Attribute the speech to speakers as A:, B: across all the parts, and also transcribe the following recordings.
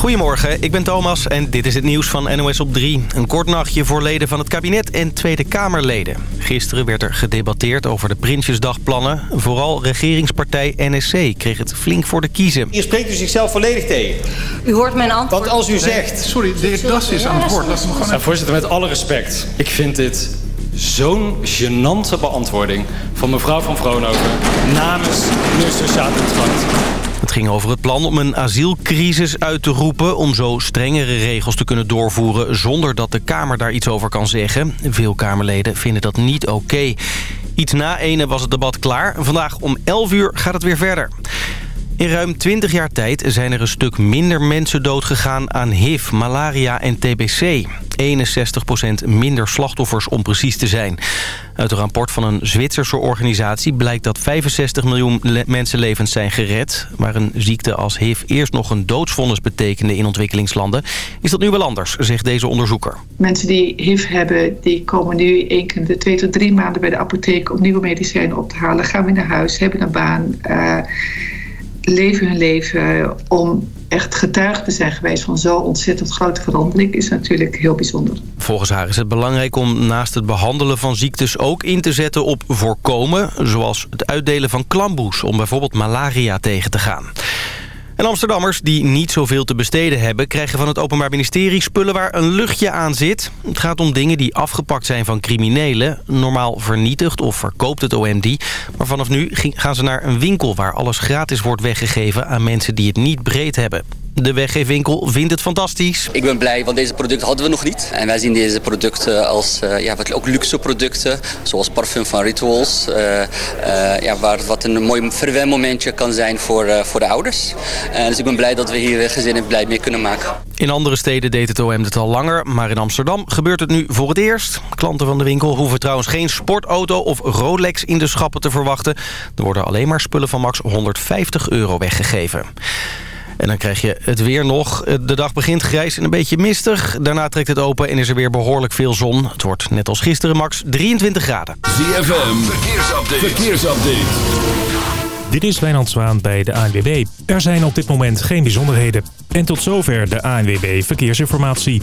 A: Goedemorgen, ik ben Thomas en dit is het nieuws van NOS op 3. Een kort nachtje voor leden van het kabinet en Tweede Kamerleden. Gisteren werd er gedebatteerd over de Prinsjesdagplannen. Vooral regeringspartij NSC kreeg het flink voor de kiezen.
B: Hier spreekt u zichzelf volledig tegen.
C: U hoort mijn antwoord.
B: Want als u zegt...
D: Sorry, de heer Das is aan het woord. Laat hem gewoon
E: Nou, voorzitter, met alle respect. Ik vind dit zo'n gênante beantwoording van mevrouw van Vroonhoven namens minister Staat
A: Het ging over het plan om een asielcrisis uit te roepen... om zo strengere regels te kunnen doorvoeren... zonder dat de Kamer daar iets over kan zeggen. Veel Kamerleden vinden dat niet oké. Iets na ene was het debat klaar. Vandaag om 11 uur gaat het weer verder. In ruim 20 jaar tijd zijn er een stuk minder mensen doodgegaan aan HIV, malaria en TBC. 61% minder slachtoffers om precies te zijn. Uit een rapport van een Zwitserse organisatie blijkt dat 65 miljoen le- mensenlevens zijn gered. Waar een ziekte als HIV eerst nog een doodsvonnis betekende in ontwikkelingslanden... is dat nu wel anders, zegt deze onderzoeker.
F: Mensen die HIV hebben, die komen nu één keer de twee tot drie maanden bij de apotheek om nieuwe medicijnen op te halen. Gaan weer naar huis, hebben een baan, eh, leven hun leven om echt getuige te zijn geweest van zo'n ontzettend grote verandering is natuurlijk heel bijzonder.
A: Volgens haar is het belangrijk om naast het behandelen van ziektes ook in te zetten op voorkomen. Zoals het uitdelen van klamboes om bijvoorbeeld malaria tegen te gaan. En Amsterdammers die niet zoveel te besteden hebben... krijgen van het Openbaar Ministerie spullen waar een luchtje aan zit. Het gaat om dingen die afgepakt zijn van criminelen. Normaal vernietigd of verkoopt het OM die. Maar vanaf nu gaan ze naar een winkel... waar alles gratis wordt weggegeven aan mensen die het niet breed hebben. De weggeefwinkel vindt het fantastisch.
G: Ik ben blij, want deze producten hadden we nog niet. En wij zien deze producten als eh, ja, wat, ook luxe producten, zoals parfum van Rituals. eh, eh, ja, waar, wat een mooi verwenmomentje kan zijn voor, voor de ouders. Dus ik ben blij dat we hier gezinnen blij mee kunnen maken.
A: In andere steden deed het OM het al langer, maar in Amsterdam gebeurt het nu voor het eerst. Klanten van de winkel hoeven trouwens geen sportauto of Rolex in de schappen te verwachten. Er worden alleen maar spullen van max 150 euro weggegeven. En dan krijg je het weer nog. De dag begint grijs en een beetje mistig. Daarna trekt het open en is er weer behoorlijk veel zon. Het wordt net als gisteren max 23 graden.
H: ZFM, verkeersupdate. verkeersupdate.
I: Dit is Wijnand Zwaan bij de ANWB. Er zijn op dit moment geen bijzonderheden. En tot zover de ANWB Verkeersinformatie.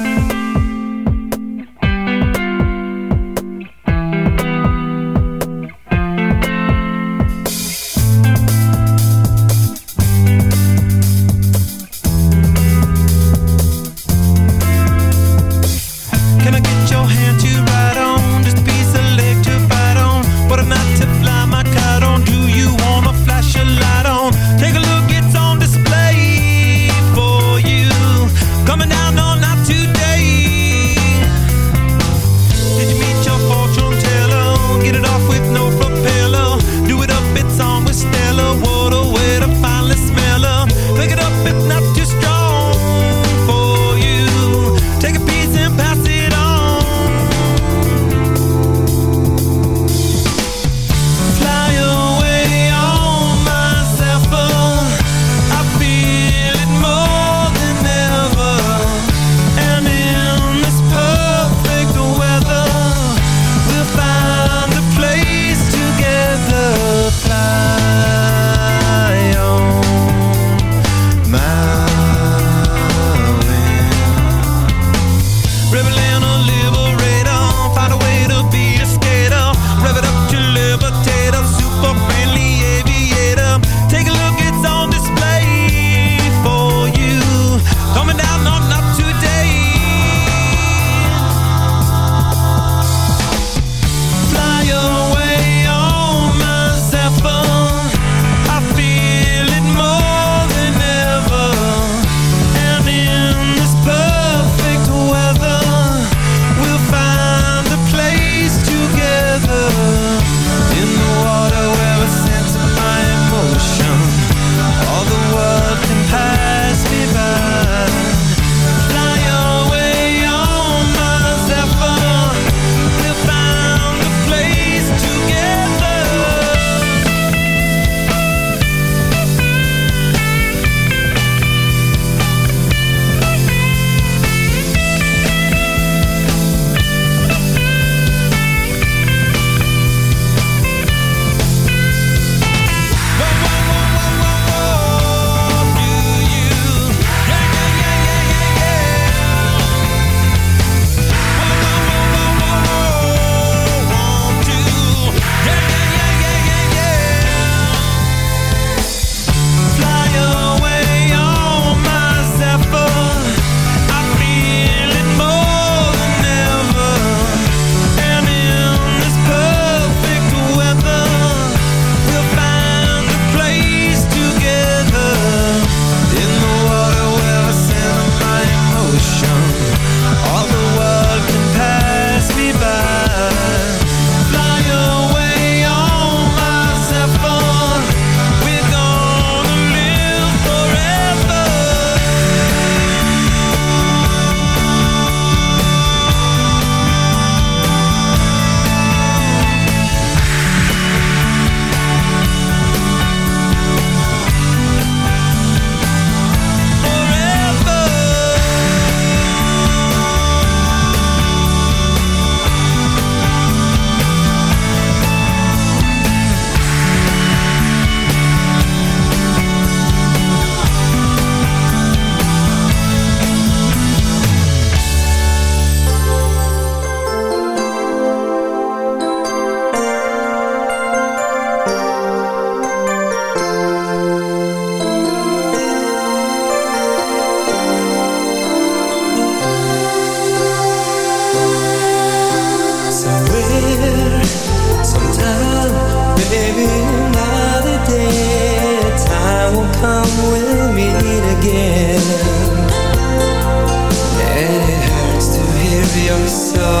J: yourself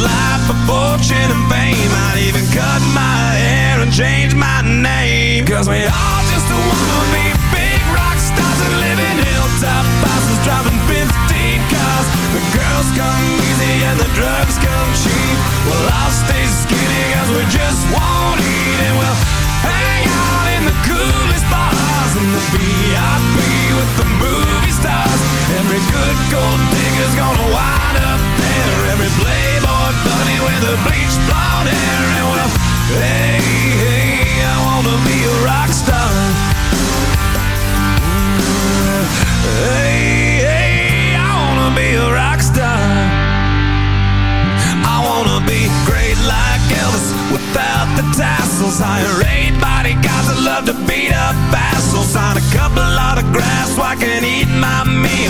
J: life for fortune and fame. I'd even cut my hair and change my name. Cause we all just wanna be big rock stars and live in hilltop houses driving 15 cars. The girls come easy and the drugs come cheap. Well, I'll stay skinny cause we just won't eat and we'll hang out in the coolest bars in the VIP with the movie stars. Every good gold digger's gonna wind up there. Every playboy bunny with a bleached blonde hair. And well, hey, hey, I wanna be a rock star. Mm, hey, hey, I wanna be a rock star. I wanna be great like Elvis without the tassels. Hire eight bodyguards that love to beat up assholes. Sign a couple autographs so I can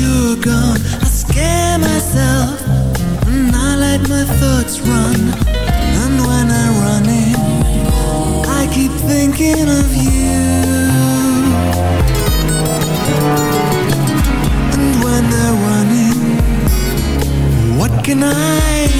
K: you're gone. I scare myself And I let my thoughts run. And when I I keep thinking of you. And when they're running What can I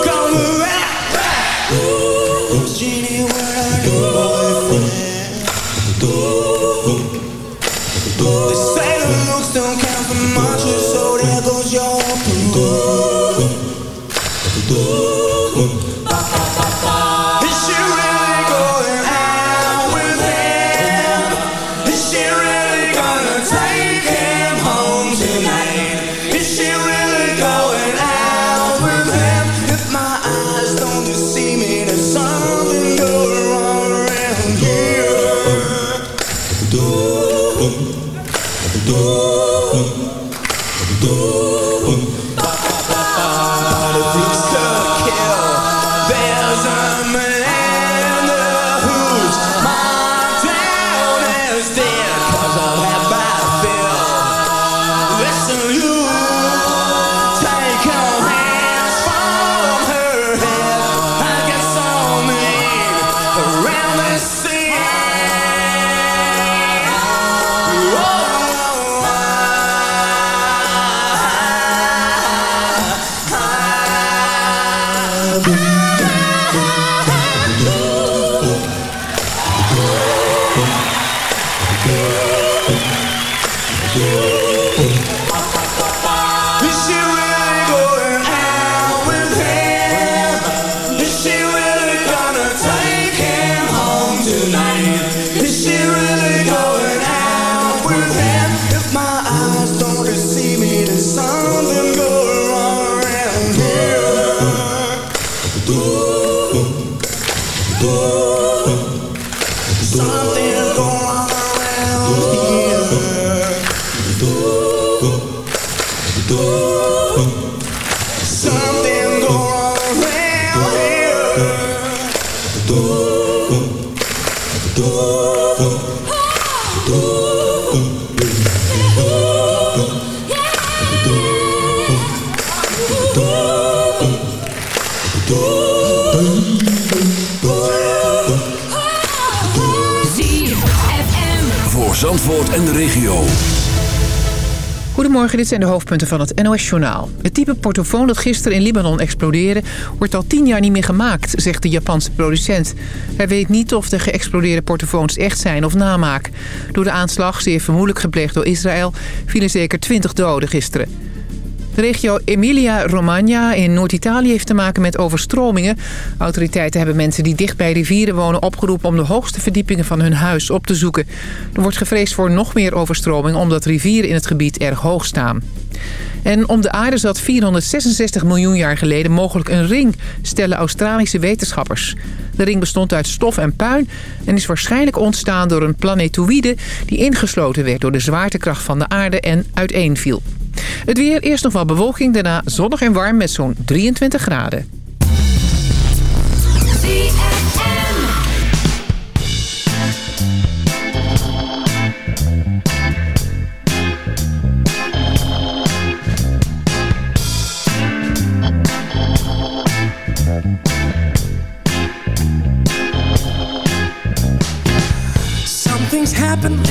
C: Goedemorgen, dit zijn de hoofdpunten van het NOS-journaal. Het type portofoon dat gisteren in Libanon explodeerde... wordt al tien jaar niet meer gemaakt, zegt de Japanse producent. Hij weet niet of de geëxplodeerde portofoons echt zijn of namaak. Door de aanslag, zeer vermoedelijk gepleegd door Israël... vielen zeker 20 doden gisteren. De regio Emilia-Romagna in Noord-Italië heeft te maken met overstromingen. Autoriteiten hebben mensen die dicht bij rivieren wonen opgeroepen... om de hoogste verdiepingen van hun huis op te zoeken. Er wordt gevreesd voor nog meer overstromingen... omdat rivieren in het gebied erg hoog staan. En om de aarde zat 466 miljoen jaar geleden mogelijk een ring... stellen Australische wetenschappers. De ring bestond uit stof en puin... en is waarschijnlijk ontstaan door een planetoïde... die ingesloten werd door de zwaartekracht van de aarde en uiteenviel. Het weer eerst nog wel bewolking, daarna zonnig en warm met zo'n 23 graden.
J: Something's happened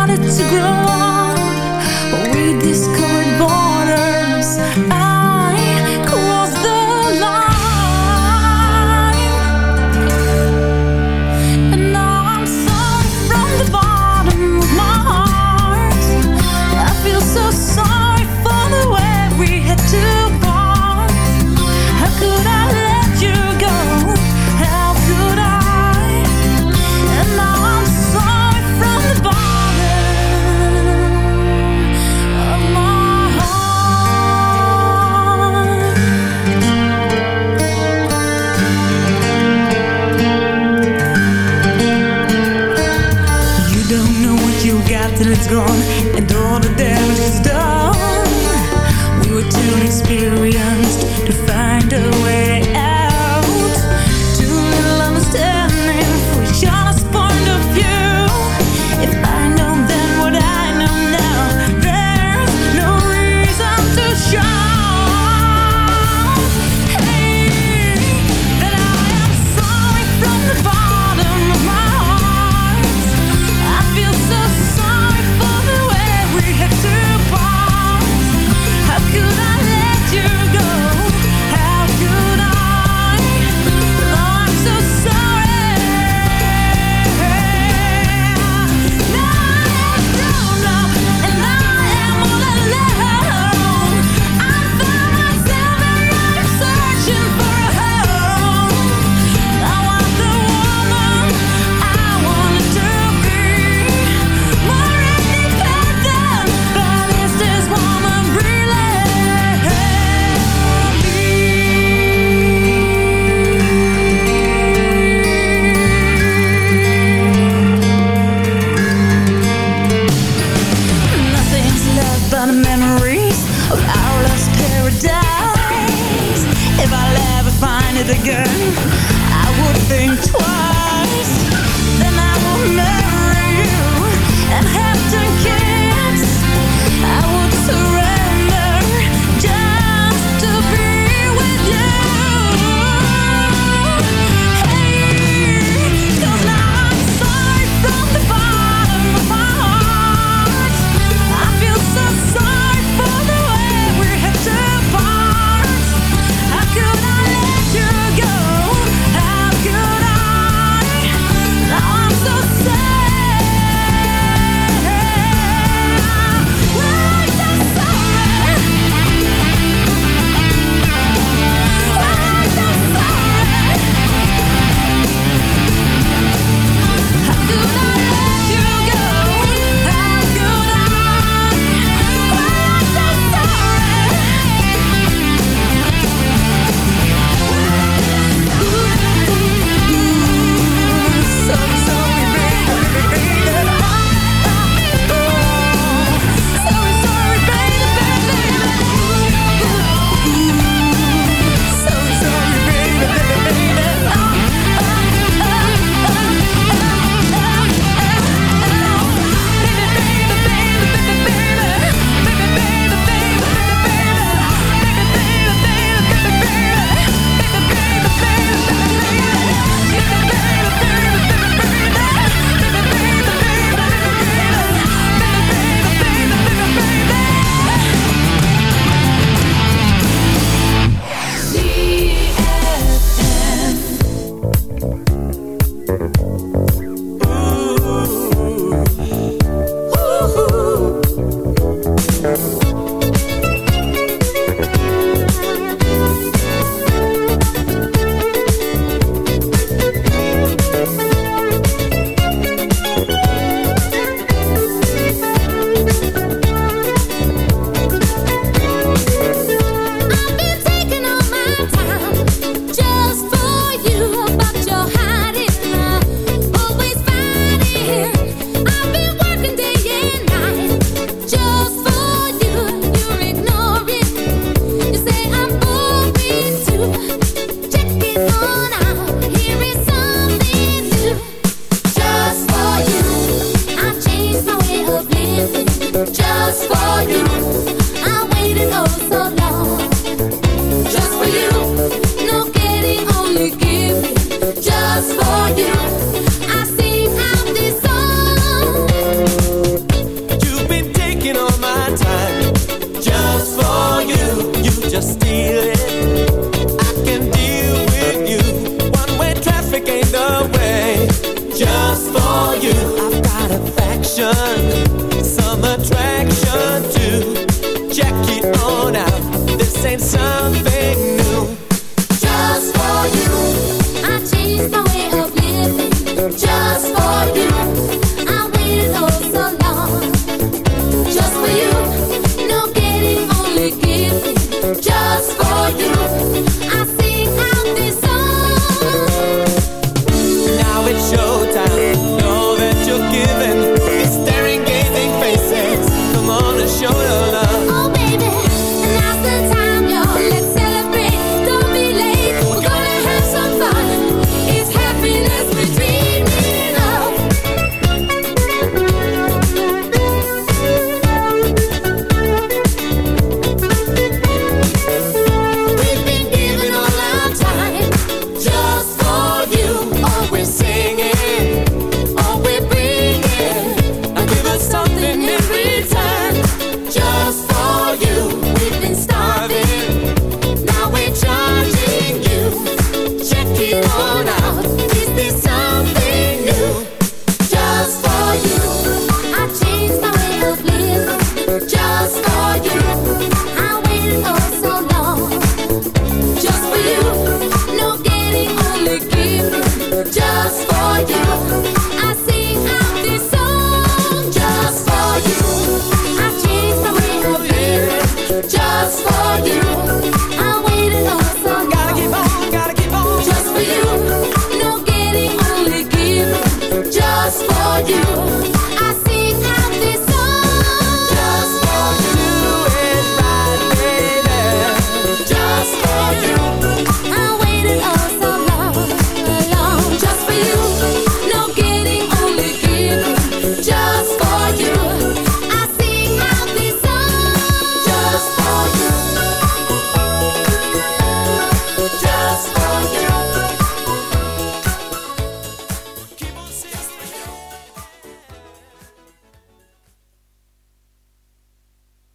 L: Started to grow on. We discovered borders. I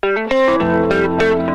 M: Ooh,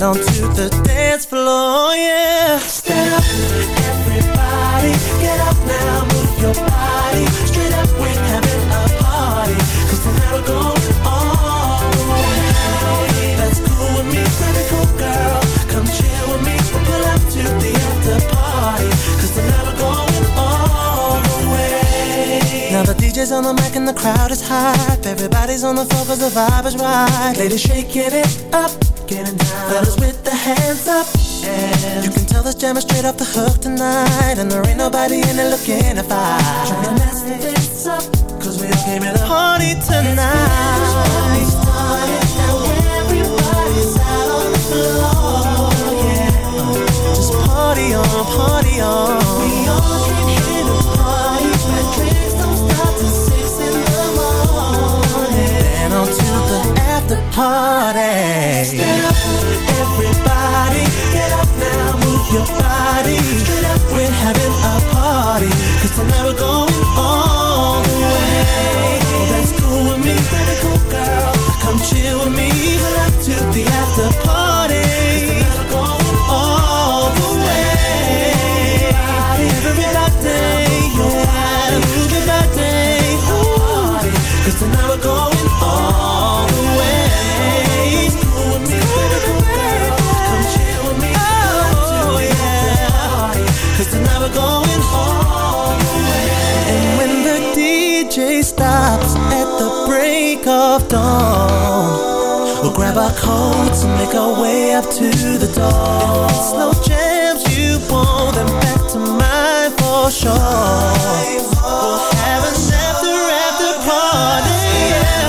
M: get onto the dance floor, yeah.
N: Stand up, everybody, get up now, move your body. Straight up, we're having a party. 'Cause tonight we're going all the.
M: That's cool with me, pretty cool girl. Come chill with me, we'll pull up to the after party. 'Cause tonight DJ's on the mic and the crowd is hype. Everybody's on the floor 'cause the vibe is right. Ladies shaking it up, getting down. Fellas with the hands up. And you can tell this jam is straight off the hook tonight. And there ain't nobody in it looking to fight. Trying to mess this up, cause we all came here to party tonight.
N: The.
M: Just party on, party on.
N: We all party. Stand up,
M: Everybody, get up now, move your body.
N: Straight up,
M: We're having a party, cause tonight we're going all the way. Oh, that's cool with me, pretty cool girl. Come chill with me, pull up to the after party. dawn. We'll grab our coats and make our way up to the door. If it's no jams you want, them back to mine for sure. We'll have an after after party. Yeah.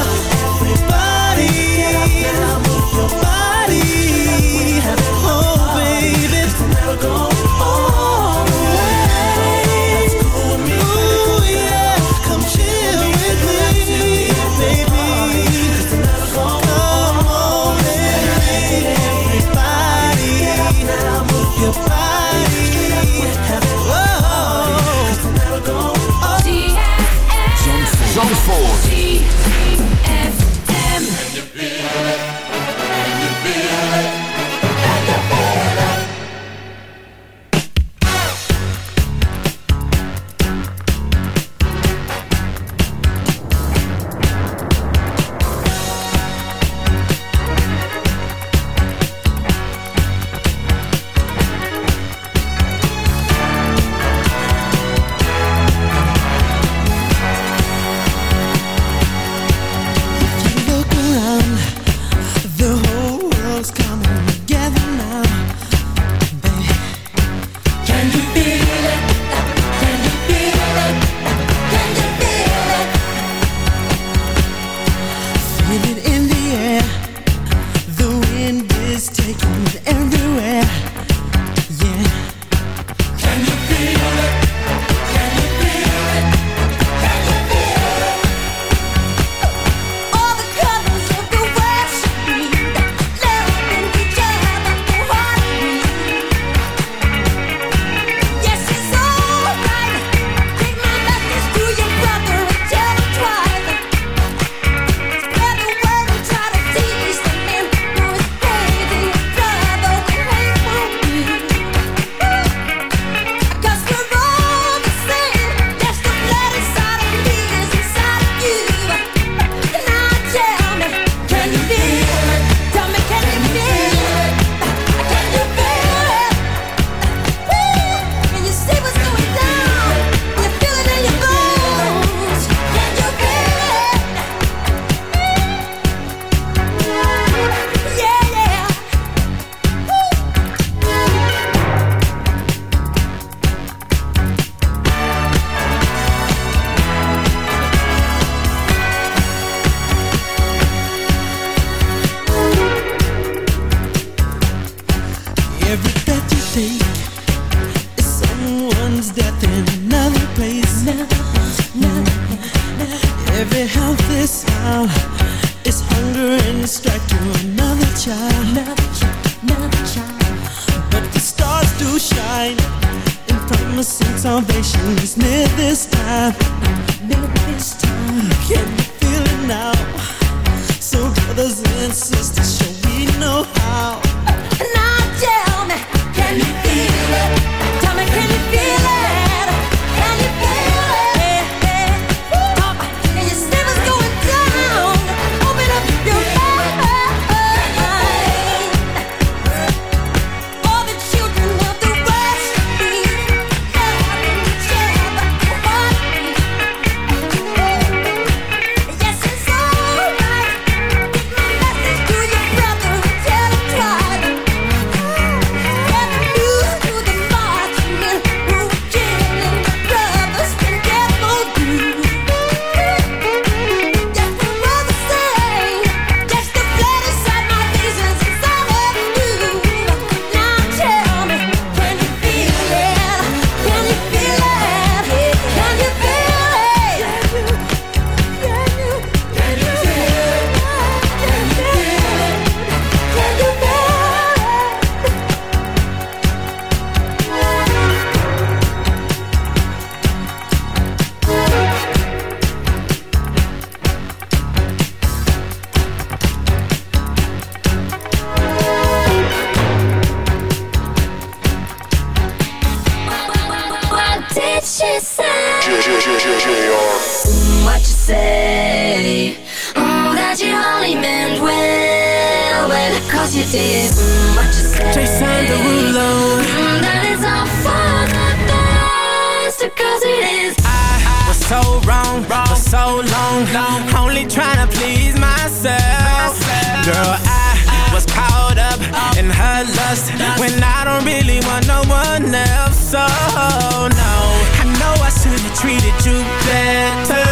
M: cause you
L: did mm, what you said
M: Jason Derulo
L: mm, That is all for the best Cause it is
M: I was
O: so wrong, wrong for so long, long Only trying please myself. Girl, I, was caught up, in her lust When I don't really want no one else So, no I know I should've treated you better